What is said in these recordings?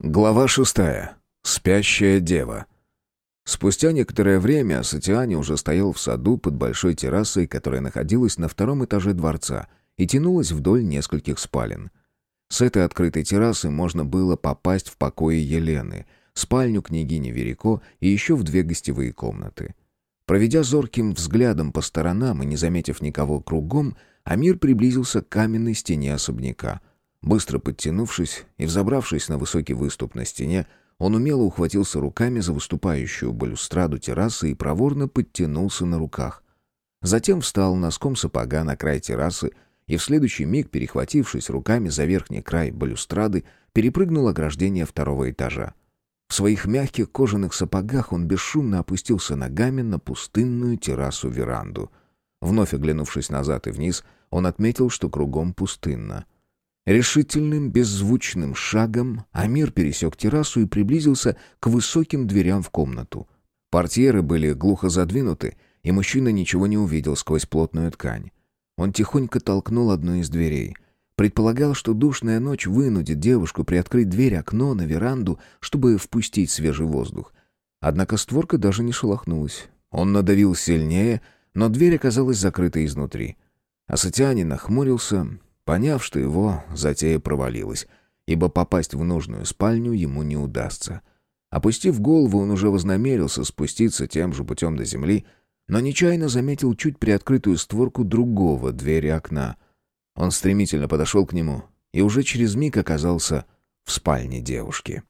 Глава шестая. Спящая дева. Спустя некоторое время Сатиани уже стоял в саду под большой террасой, которая находилась на втором этаже дворца и тянулась вдоль нескольких спален. С этой открытой террасы можно было попасть в покои Елены, спальню княгини Верико и еще в две гостевые комнаты. Проведя зорким взглядом по сторонам и не заметив никого кругом, Амир приблизился к каменной стене особняка — Быстро подтянувшись и взобравшись на высокий выступ на стене, он умело ухватился руками за выступающую балюстраду террасы и проворно подтянулся на руках. Затем встал носком сапога на край террасы и в следующий миг, перехватившись руками за верхний край балюстрады, перепрыгнул ограждение второго этажа. В своих мягких кожаных сапогах он бесшумно опустился ногами на пустынную террасу-веранду. Вновь оглянувшись назад и вниз, он отметил, что кругом пустынно — Решительным, беззвучным шагом Амир пересек террасу и приблизился к высоким дверям в комнату. Портьеры были глухо задвинуты, и мужчина ничего не увидел сквозь плотную ткань. Он тихонько толкнул одну из дверей. Предполагал, что душная ночь вынудит девушку приоткрыть дверь окно на веранду, чтобы впустить свежий воздух. Однако створка даже не шелохнулась. Он надавил сильнее, но дверь оказалась закрыта изнутри. Асатианин нахмурился поняв, что его затея провалилась, ибо попасть в нужную спальню ему не удастся. Опустив голову, он уже вознамерился спуститься тем же путем до земли, но нечаянно заметил чуть приоткрытую створку другого двери окна. Он стремительно подошел к нему и уже через миг оказался в спальне девушки.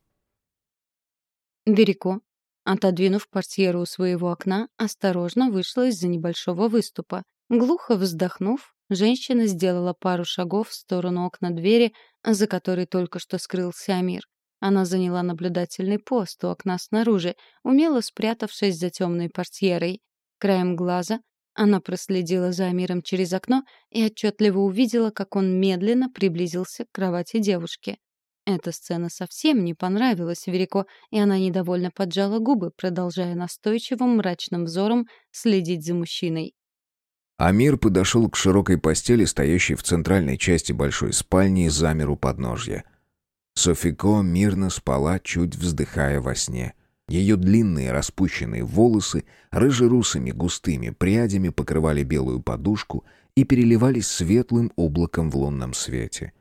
Верико, отодвинув портьеру у своего окна, осторожно вышла из-за небольшого выступа. Глухо вздохнув, Женщина сделала пару шагов в сторону окна двери, за которой только что скрылся Амир. Она заняла наблюдательный пост у окна снаружи, умело спрятавшись за темной портьерой. Краем глаза она проследила за Амиром через окно и отчетливо увидела, как он медленно приблизился к кровати девушки. Эта сцена совсем не понравилась Верико, и она недовольно поджала губы, продолжая настойчивым мрачным взором следить за мужчиной. Амир подошел к широкой постели, стоящей в центральной части большой спальни, и замер у подножья. Софико мирно спала, чуть вздыхая во сне. Ее длинные распущенные волосы рыжерусыми густыми прядями покрывали белую подушку и переливались светлым облаком в лунном свете.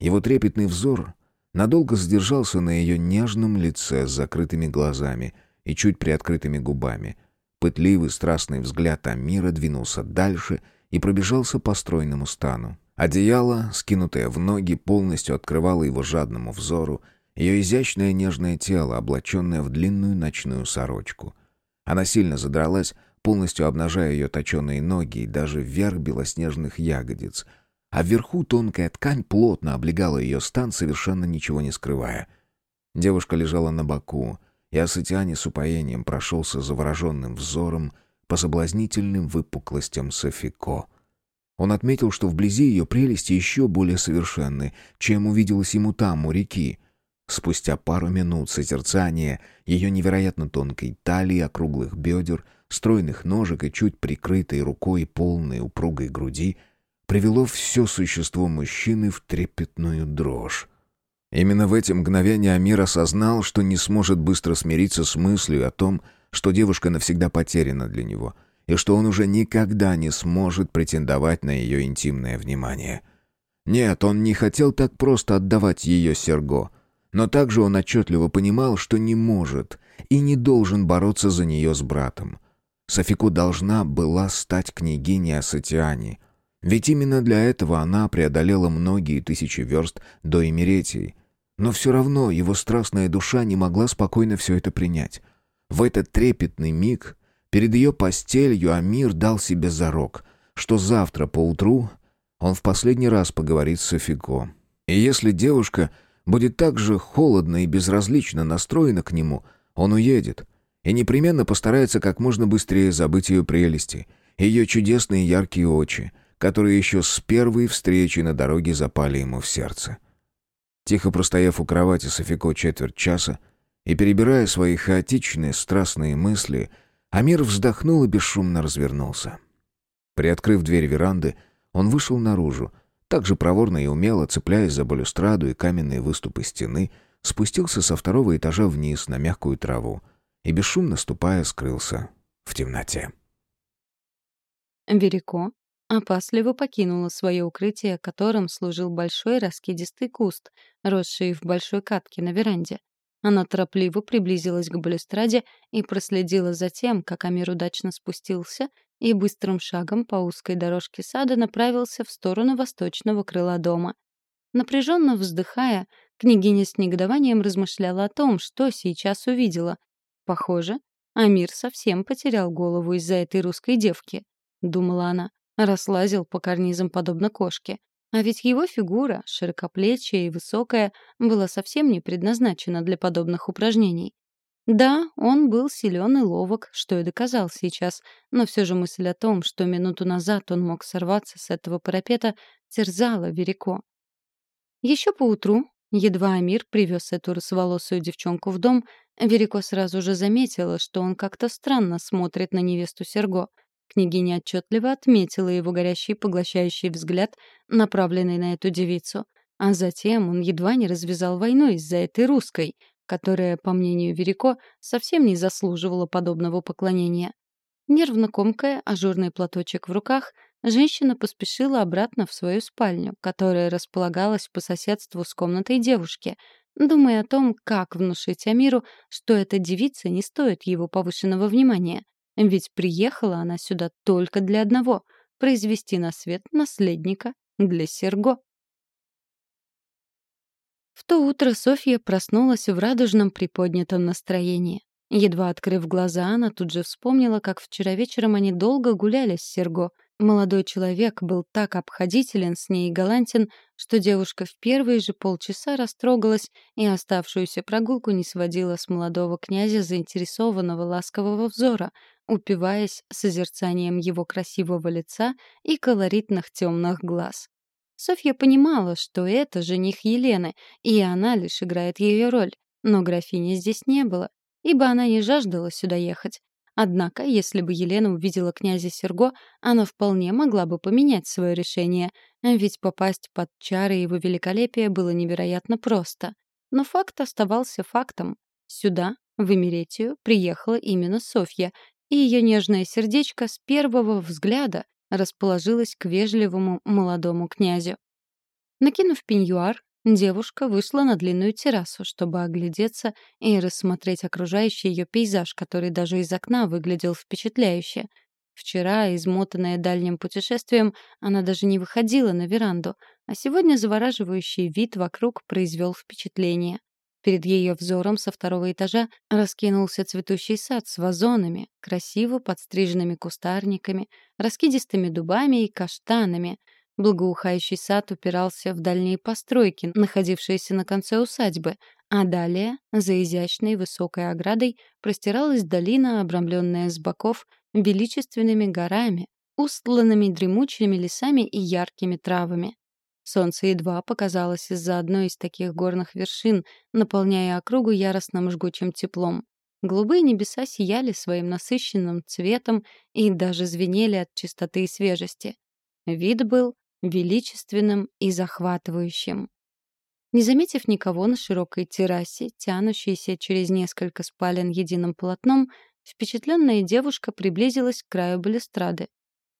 Его трепетный взор надолго задержался на ее нежном лице с закрытыми глазами и чуть приоткрытыми губами — Пытливый, страстный взгляд Амира двинулся дальше и пробежался по стройному стану. Одеяло, скинутое в ноги, полностью открывало его жадному взору, ее изящное нежное тело, облаченное в длинную ночную сорочку. Она сильно задралась, полностью обнажая ее точеные ноги и даже вверх белоснежных ягодиц, а вверху тонкая ткань плотно облегала ее стан, совершенно ничего не скрывая. Девушка лежала на боку, и Асатиане с упоением прошелся завороженным взором по соблазнительным выпуклостям Софико. Он отметил, что вблизи ее прелести еще более совершенны, чем увиделось ему там, у реки. Спустя пару минут созерцания ее невероятно тонкой талии, округлых бедер, стройных ножек и чуть прикрытой рукой полной упругой груди привело все существо мужчины в трепетную дрожь. Именно в эти мгновения Амир осознал, что не сможет быстро смириться с мыслью о том, что девушка навсегда потеряна для него, и что он уже никогда не сможет претендовать на ее интимное внимание. Нет, он не хотел так просто отдавать ее Серго, но также он отчетливо понимал, что не может и не должен бороться за нее с братом. Софику должна была стать княгиней Асатиани, ведь именно для этого она преодолела многие тысячи верст до Эмеретии, но все равно его страстная душа не могла спокойно все это принять. В этот трепетный миг перед ее постелью Амир дал себе зарок, что завтра поутру он в последний раз поговорит с Софико. И если девушка будет так же холодно и безразлично настроена к нему, он уедет и непременно постарается как можно быстрее забыть ее прелести, ее чудесные яркие очи, которые еще с первой встречи на дороге запали ему в сердце. Тихо простояв у кровати Софико четверть часа и перебирая свои хаотичные, страстные мысли, Амир вздохнул и бесшумно развернулся. Приоткрыв дверь веранды, он вышел наружу, так же проворно и умело, цепляясь за балюстраду и каменные выступы стены, спустился со второго этажа вниз на мягкую траву и, бесшумно ступая, скрылся в темноте. Верико опасливо покинула свое укрытие, которым служил большой раскидистый куст, росший в большой катке на веранде. Она торопливо приблизилась к балюстраде и проследила за тем, как Амир удачно спустился и быстрым шагом по узкой дорожке сада направился в сторону восточного крыла дома. Напряженно вздыхая, княгиня с негодованием размышляла о том, что сейчас увидела. Похоже, Амир совсем потерял голову из-за этой русской девки, думала она, раслазил по карнизам подобно кошке. А ведь его фигура, широкоплечья и высокая, была совсем не предназначена для подобных упражнений. Да, он был силен и ловок, что и доказал сейчас, но все же мысль о том, что минуту назад он мог сорваться с этого парапета, терзала Верико. Еще поутру, едва Амир привез эту русоволосую девчонку в дом, Верико сразу же заметила, что он как-то странно смотрит на невесту Серго. Княгиня отчетливо отметила его горящий поглощающий взгляд, направленный на эту девицу. А затем он едва не развязал войну из-за этой русской — которая, по мнению Верико, совсем не заслуживала подобного поклонения. Нервно комкая ажурный платочек в руках, женщина поспешила обратно в свою спальню, которая располагалась по соседству с комнатой девушки, думая о том, как внушить Амиру, что эта девица не стоит его повышенного внимания. Ведь приехала она сюда только для одного — произвести на свет наследника для Серго. В то утро Софья проснулась в радужном приподнятом настроении. Едва открыв глаза, она тут же вспомнила, как вчера вечером они долго гуляли с Серго. Молодой человек был так обходителен с ней и галантен, что девушка в первые же полчаса растрогалась и оставшуюся прогулку не сводила с молодого князя заинтересованного ласкового взора, упиваясь созерцанием его красивого лица и колоритных темных глаз. Софья понимала, что это жених Елены, и она лишь играет ее роль. Но графини здесь не было, ибо она не жаждала сюда ехать. Однако, если бы Елена увидела князя Серго, она вполне могла бы поменять свое решение, ведь попасть под чары его великолепия было невероятно просто. Но факт оставался фактом. Сюда, в Эмеретию, приехала именно Софья, и ее нежное сердечко с первого взгляда расположилась к вежливому молодому князю. Накинув пеньюар, девушка вышла на длинную террасу, чтобы оглядеться и рассмотреть окружающий ее пейзаж, который даже из окна выглядел впечатляюще. Вчера, измотанная дальним путешествием, она даже не выходила на веранду, а сегодня завораживающий вид вокруг произвел впечатление. Перед ее взором со второго этажа раскинулся цветущий сад с вазонами, красиво подстриженными кустарниками, раскидистыми дубами и каштанами. Благоухающий сад упирался в дальние постройки, находившиеся на конце усадьбы, а далее, за изящной высокой оградой, простиралась долина, обрамленная с боков величественными горами, устланными дремучими лесами и яркими травами. Солнце едва показалось из-за одной из таких горных вершин, наполняя округу яростным жгучим теплом. Голубые небеса сияли своим насыщенным цветом и даже звенели от чистоты и свежести. Вид был величественным и захватывающим. Не заметив никого на широкой террасе, тянущейся через несколько спален единым полотном, впечатленная девушка приблизилась к краю балюстрады.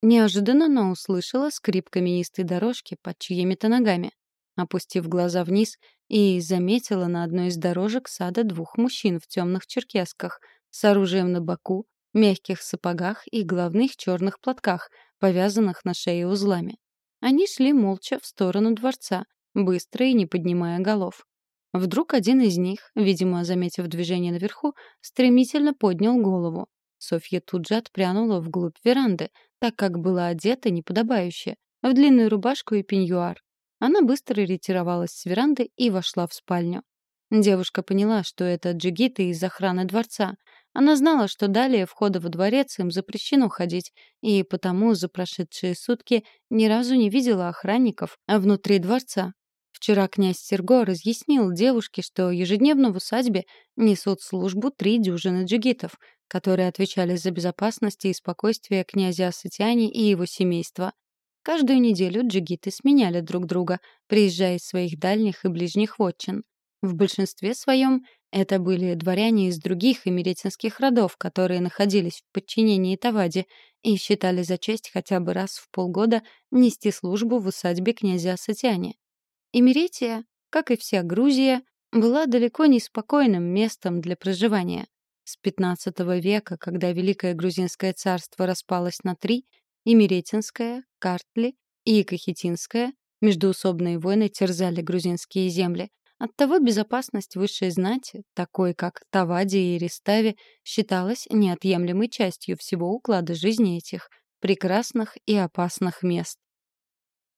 Неожиданно она услышала скрип каменистой дорожки под чьими-то ногами. Опустив глаза вниз, и заметила на одной из дорожек сада двух мужчин в темных черкесках с оружием на боку, мягких сапогах и головных черных платках, повязанных на шее узлами. Они шли молча в сторону дворца, быстро и не поднимая голов. Вдруг один из них, видимо, заметив движение наверху, стремительно поднял голову. Софья тут же отпрянула вглубь веранды, так как была одета неподобающе, в длинную рубашку и пеньюар. Она быстро ретировалась с веранды и вошла в спальню. Девушка поняла, что это джигиты из охраны дворца. Она знала, что далее входа во дворец им запрещено ходить, и потому за прошедшие сутки ни разу не видела охранников внутри дворца. Вчера князь Серго разъяснил девушке, что ежедневно в усадьбе несут службу три дюжины джигитов, которые отвечали за безопасность и спокойствие князя Асатиани и его семейства. Каждую неделю джигиты сменяли друг друга, приезжая из своих дальних и ближних вотчин. В большинстве своем это были дворяне из других эмеретинских родов, которые находились в подчинении Тавади и считали за честь хотя бы раз в полгода нести службу в усадьбе князя Асатиане. Эмеретия, как и вся Грузия, была далеко не спокойным местом для проживания. С XV века, когда Великое Грузинское царство распалось на три — Имеретинское, Картли и Кахетинское — междуусобные войны терзали грузинские земли. Оттого безопасность высшей знати, такой как Тавади и Ристави, считалась неотъемлемой частью всего уклада жизни этих прекрасных и опасных мест.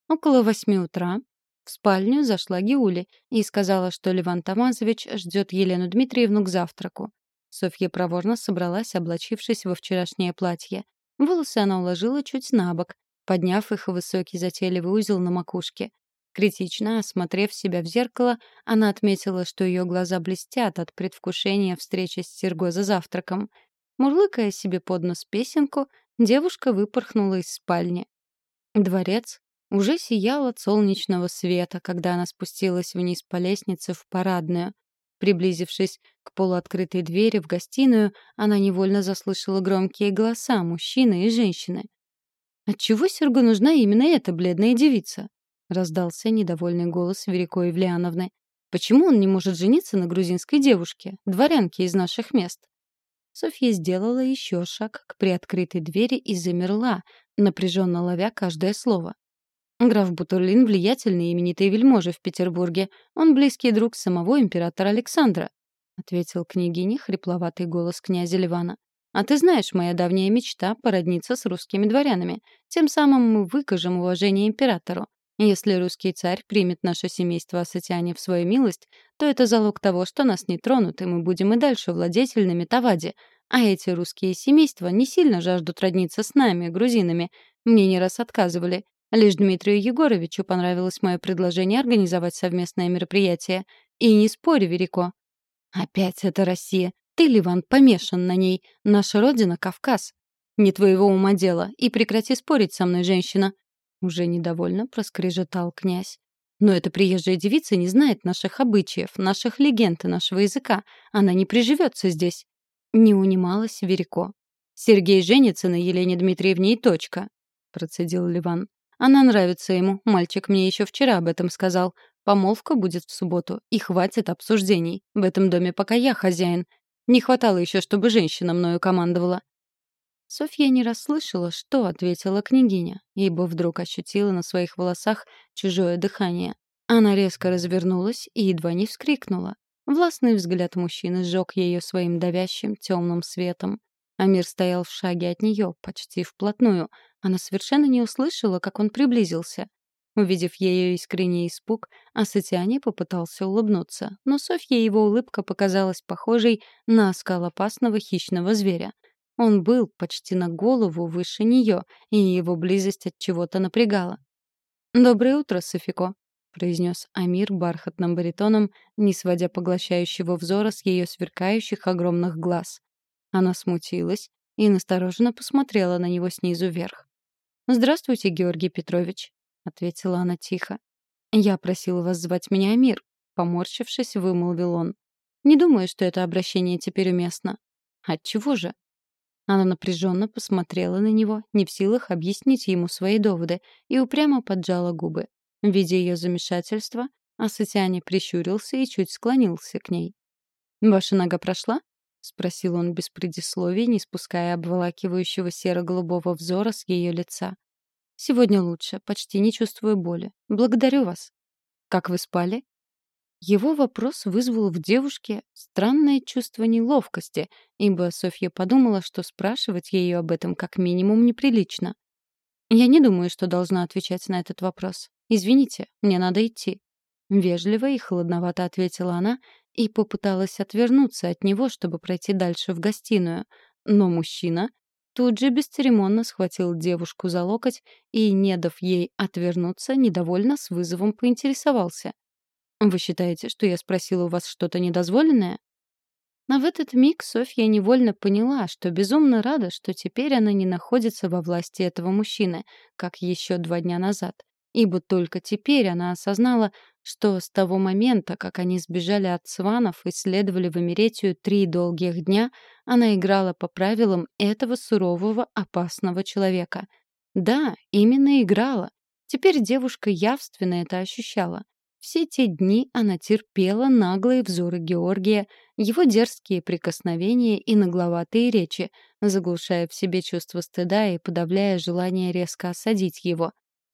Около восьми утра в спальню зашла Гиули и сказала, что Леван Тамазович ждет Елену Дмитриевну к завтраку. Софья проворно собралась, облачившись во вчерашнее платье. Волосы она уложила чуть на бок, подняв их в высокий затейливый узел на макушке. Критично осмотрев себя в зеркало, она отметила, что ее глаза блестят от предвкушения встречи с Серго за завтраком. Мурлыкая себе под нос песенку, девушка выпорхнула из спальни. Дворец уже сиял от солнечного света, когда она спустилась вниз по лестнице в парадную. Приблизившись к полуоткрытой двери в гостиную, она невольно заслышала громкие голоса мужчины и женщины. «Отчего Сергу нужна именно эта бледная девица?» — раздался недовольный голос Верико Евлеановны. «Почему он не может жениться на грузинской девушке, дворянке из наших мест?» Софья сделала еще шаг к приоткрытой двери и замерла, напряженно ловя каждое слово. Граф Бутурлин — влиятельный и именитый вельможа в Петербурге. Он близкий друг самого императора Александра», — ответил княгине хрипловатый голос князя Ливана. «А ты знаешь, моя давняя мечта — породниться с русскими дворянами. Тем самым мы выкажем уважение императору. Если русский царь примет наше семейство Асатиане в свою милость, то это залог того, что нас не тронут, и мы будем и дальше владетельными Тавади. А эти русские семейства не сильно жаждут родниться с нами, грузинами. Мне не раз отказывали. Лишь Дмитрию Егоровичу понравилось мое предложение организовать совместное мероприятие. И не спорь, Верико. Опять это Россия. Ты, Ливан, помешан на ней. Наша родина — Кавказ. Не твоего ума дело. И прекрати спорить со мной, женщина. Уже недовольно проскрежетал князь. Но эта приезжая девица не знает наших обычаев, наших легенд и нашего языка. Она не приживется здесь. Не унималась Верико. Сергей женится на Елене Дмитриевне и точка. Процедил Ливан. Она нравится ему. Мальчик мне еще вчера об этом сказал. Помолвка будет в субботу. И хватит обсуждений. В этом доме пока я хозяин. Не хватало еще, чтобы женщина мною командовала. Софья не расслышала, что ответила княгиня, ибо вдруг ощутила на своих волосах чужое дыхание. Она резко развернулась и едва не вскрикнула. Властный взгляд мужчины сжег ее своим давящим темным светом. Амир стоял в шаге от нее, почти вплотную, она совершенно не услышала, как он приблизился. Увидев ее искренний испуг, Асатиане попытался улыбнуться, но Софье его улыбка показалась похожей на оскал опасного хищного зверя. Он был почти на голову выше нее, и его близость от чего-то напрягала. «Доброе утро, Софико», — произнес Амир бархатным баритоном, не сводя поглощающего взора с ее сверкающих огромных глаз. Она смутилась и настороженно посмотрела на него снизу вверх. «Здравствуйте, Георгий Петрович», — ответила она тихо. «Я просила вас звать меня Амир», — поморщившись, вымолвил он. «Не думаю, что это обращение теперь уместно». «Отчего же?» Она напряженно посмотрела на него, не в силах объяснить ему свои доводы, и упрямо поджала губы. Видя ее замешательство, Асатиане прищурился и чуть склонился к ней. «Ваша нога прошла?» — спросил он без предисловий, не спуская обволакивающего серо-голубого взора с ее лица. «Сегодня лучше, почти не чувствую боли. Благодарю вас. Как вы спали?» Его вопрос вызвал в девушке странное чувство неловкости, ибо Софья подумала, что спрашивать ее об этом как минимум неприлично. «Я не думаю, что должна отвечать на этот вопрос. Извините, мне надо идти». Вежливо и холодновато ответила она и попыталась отвернуться от него, чтобы пройти дальше в гостиную. Но мужчина тут же бесцеремонно схватил девушку за локоть и, не дав ей отвернуться, недовольно с вызовом поинтересовался. «Вы считаете, что я спросила у вас что-то недозволенное?» Но в этот миг Софья невольно поняла, что безумно рада, что теперь она не находится во власти этого мужчины, как еще два дня назад. Ибо только теперь она осознала, что с того момента, как они сбежали от сванов и следовали в Эмеретию три долгих дня, она играла по правилам этого сурового, опасного человека. Да, именно играла. Теперь девушка явственно это ощущала. Все те дни она терпела наглые взоры Георгия, его дерзкие прикосновения и нагловатые речи, заглушая в себе чувство стыда и подавляя желание резко осадить его.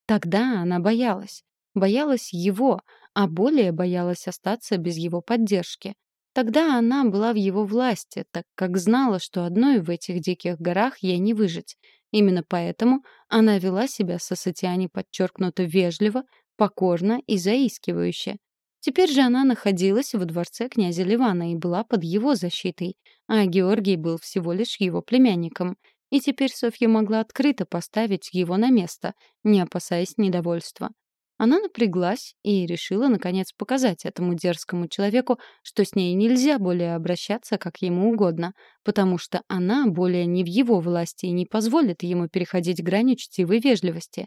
Тогда она боялась. Боялась его, а более боялась остаться без его поддержки. Тогда она была в его власти, так как знала, что одной в этих диких горах ей не выжить. Именно поэтому она вела себя со Сатиани подчеркнуто вежливо, покорно и заискивающе. Теперь же она находилась во дворце князя Ливана и была под его защитой, а Георгий был всего лишь его племянником. И теперь Софья могла открыто поставить его на место, не опасаясь недовольства. Она напряглась и решила, наконец, показать этому дерзкому человеку, что с ней нельзя более обращаться как ему угодно, потому что она более не в его власти и не позволит ему переходить грань учтивой вежливости.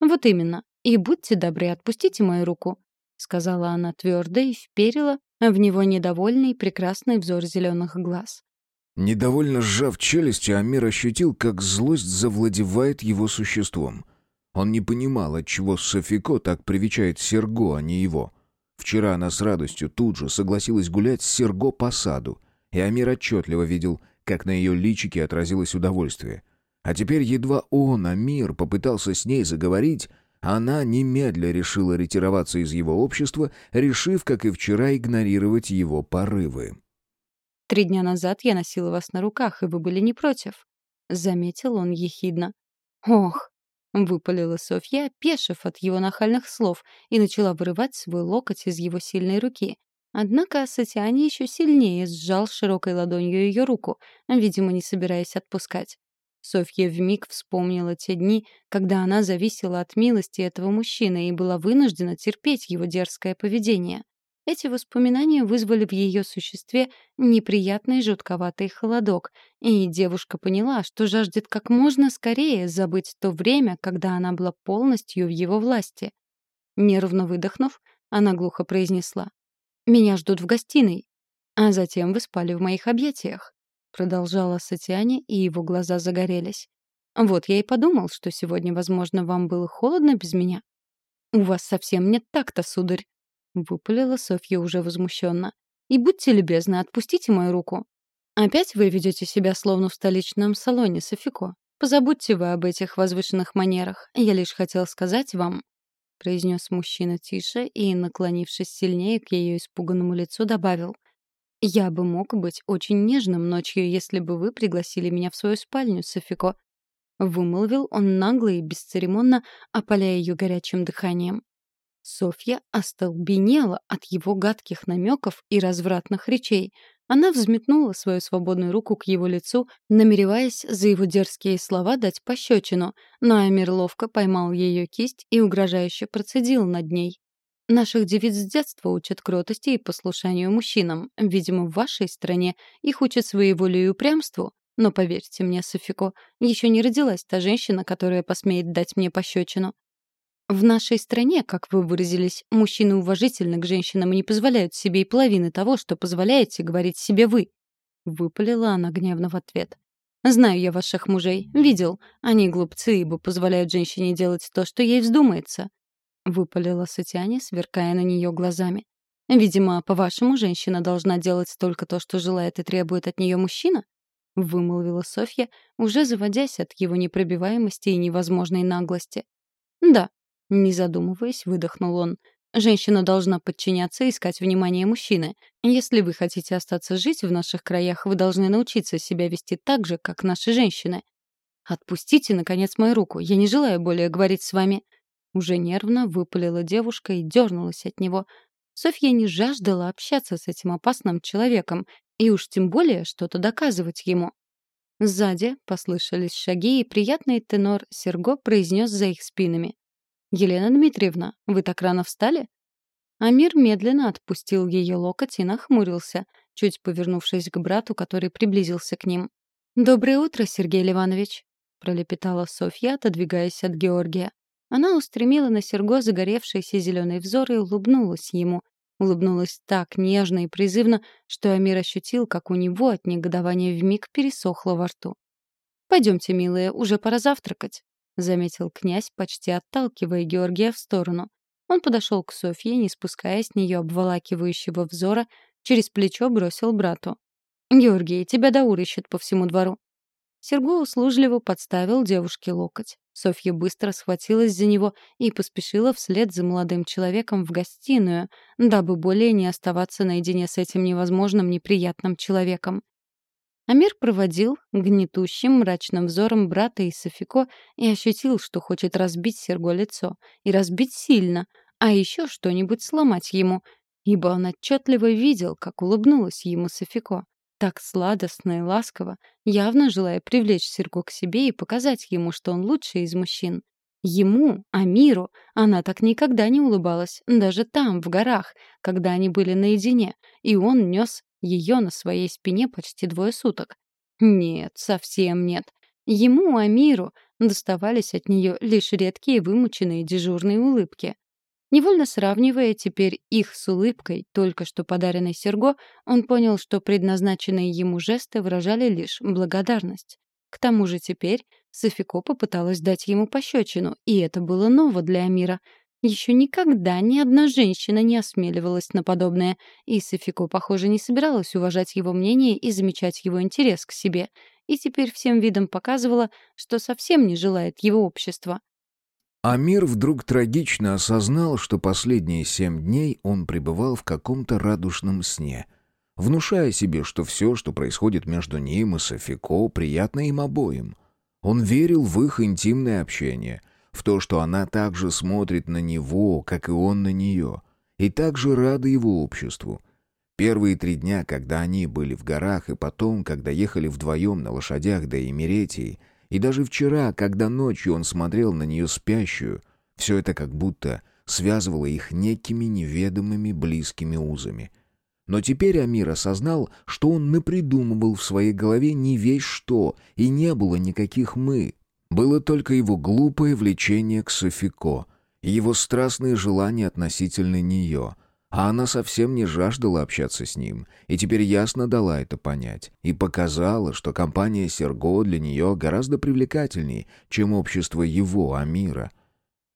«Вот именно. И будьте добры, отпустите мою руку», — сказала она твердо и вперила в него недовольный прекрасный взор зеленых глаз. Недовольно сжав челюсти, Амир ощутил, как злость завладевает его существом. Он не понимал, отчего Софико так привечает Серго, а не его. Вчера она с радостью тут же согласилась гулять с Серго по саду, и Амир отчетливо видел, как на ее личике отразилось удовольствие. А теперь едва он, Амир, попытался с ней заговорить, она немедля решила ретироваться из его общества, решив, как и вчера, игнорировать его порывы. «Три дня назад я носила вас на руках, и вы были не против», — заметил он ехидно. «Ох!» — выпалила Софья, опешив от его нахальных слов, и начала вырывать свой локоть из его сильной руки. Однако Сатиани еще сильнее сжал широкой ладонью ее руку, видимо, не собираясь отпускать. Софья вмиг вспомнила те дни, когда она зависела от милости этого мужчины и была вынуждена терпеть его дерзкое поведение. Эти воспоминания вызвали в ее существе неприятный жутковатый холодок, и девушка поняла, что жаждет как можно скорее забыть то время, когда она была полностью в его власти. Нервно выдохнув, она глухо произнесла. «Меня ждут в гостиной, а затем вы спали в моих объятиях». Продолжала Сатиане, и его глаза загорелись. «Вот я и подумал, что сегодня, возможно, вам было холодно без меня». «У вас совсем нет так-то, сударь», — выпалила Софья уже возмущенно. «И будьте любезны, отпустите мою руку». «Опять вы ведете себя словно в столичном салоне, Софико. Позабудьте вы об этих возвышенных манерах. Я лишь хотел сказать вам...» — произнес мужчина тише и, наклонившись сильнее к ее испуганному лицу, добавил — «Я бы мог быть очень нежным ночью, если бы вы пригласили меня в свою спальню, Софико», — вымолвил он нагло и бесцеремонно, опаляя ее горячим дыханием. Софья остолбенела от его гадких намеков и развратных речей. Она взметнула свою свободную руку к его лицу, намереваясь за его дерзкие слова дать пощечину, но Амир ловко поймал ее кисть и угрожающе процедил над ней. Наших девиц с детства учат кротости и послушанию мужчинам. Видимо, в вашей стране их учат своеволию и упрямству. Но поверьте мне, Софико, еще не родилась та женщина, которая посмеет дать мне пощечину. В нашей стране, как вы выразились, мужчины уважительны к женщинам и не позволяют себе и половины того, что позволяете говорить себе вы. Выпалила она гневно в ответ. Знаю я ваших мужей, видел. Они глупцы, ибо позволяют женщине делать то, что ей вздумается. — выпалила Сатиане, сверкая на нее глазами. «Видимо, по-вашему, женщина должна делать только то, что желает и требует от нее мужчина?» — вымолвила Софья, уже заводясь от его непробиваемости и невозможной наглости. «Да», — не задумываясь, выдохнул он. «Женщина должна подчиняться и искать внимание мужчины. Если вы хотите остаться жить в наших краях, вы должны научиться себя вести так же, как наши женщины. Отпустите, наконец, мою руку. Я не желаю более говорить с вами...» Уже нервно выпалила девушка и дернулась от него. Софья не жаждала общаться с этим опасным человеком и уж тем более что-то доказывать ему. Сзади послышались шаги, и приятный тенор Серго произнес за их спинами. «Елена Дмитриевна, вы так рано встали?» Амир медленно отпустил ее локоть и нахмурился, чуть повернувшись к брату, который приблизился к ним. «Доброе утро, Сергей Ливанович», — пролепетала Софья, отодвигаясь от Георгия. Она устремила на Серго загоревшийся зеленый взор и улыбнулась ему. Улыбнулась так нежно и призывно, что Амир ощутил, как у него от негодования вмиг пересохло во рту. «Пойдемте, милые, уже пора завтракать», — заметил князь, почти отталкивая Георгия в сторону. Он подошел к Софье, не спуская с нее обволакивающего взора, через плечо бросил брату. «Георгий, тебя Даур ищет по всему двору». Серго услужливо подставил девушке локоть. Софья быстро схватилась за него и поспешила вслед за молодым человеком в гостиную, дабы более не оставаться наедине с этим невозможным неприятным человеком. Амир проводил гнетущим мрачным взором брата и Софико и ощутил, что хочет разбить Серго лицо. И разбить сильно, а еще что-нибудь сломать ему, ибо он отчетливо видел, как улыбнулась ему Софико так сладостно и ласково, явно желая привлечь Серго к себе и показать ему, что он лучший из мужчин. Ему, Амиру, она так никогда не улыбалась, даже там, в горах, когда они были наедине, и он нес ее на своей спине почти двое суток. Нет, совсем нет. Ему, Амиру, доставались от нее лишь редкие вымученные дежурные улыбки. Невольно сравнивая теперь их с улыбкой, только что подаренной Серго, он понял, что предназначенные ему жесты выражали лишь благодарность. К тому же теперь Софико попыталась дать ему пощечину, и это было ново для Амира. Еще никогда ни одна женщина не осмеливалась на подобное, и Софико, похоже, не собиралась уважать его мнение и замечать его интерес к себе, и теперь всем видом показывала, что совсем не желает его общества. Амир вдруг трагично осознал, что последние семь дней он пребывал в каком-то радушном сне, внушая себе, что все, что происходит между ним и Софико, приятно им обоим. Он верил в их интимное общение, в то, что она также смотрит на него, как и он на нее, и также рада его обществу. Первые три дня, когда они были в горах, и потом, когда ехали вдвоем на лошадях до Эмеретии — и даже вчера, когда ночью он смотрел на нее спящую, все это как будто связывало их некими неведомыми близкими узами. Но теперь Амир осознал, что он напридумывал в своей голове не весь что, и не было никаких «мы». Было только его глупое влечение к Софико, его страстные желания относительно нее — а она совсем не жаждала общаться с ним, и теперь ясно дала это понять, и показала, что компания Серго для нее гораздо привлекательней, чем общество его, Амира.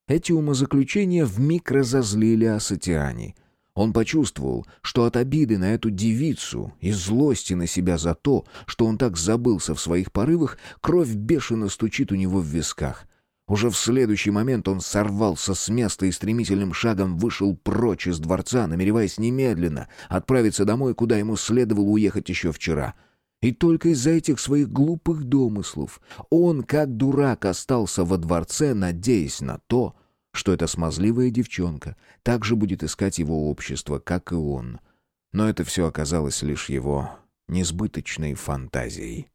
Эти умозаключения вмиг разозлили Асатиани. Он почувствовал, что от обиды на эту девицу и злости на себя за то, что он так забылся в своих порывах, кровь бешено стучит у него в висках — уже в следующий момент он сорвался с места и стремительным шагом вышел прочь из дворца, намереваясь немедленно отправиться домой, куда ему следовало уехать еще вчера. И только из-за этих своих глупых домыслов он, как дурак, остался во дворце, надеясь на то, что эта смазливая девчонка также будет искать его общество, как и он. Но это все оказалось лишь его несбыточной фантазией.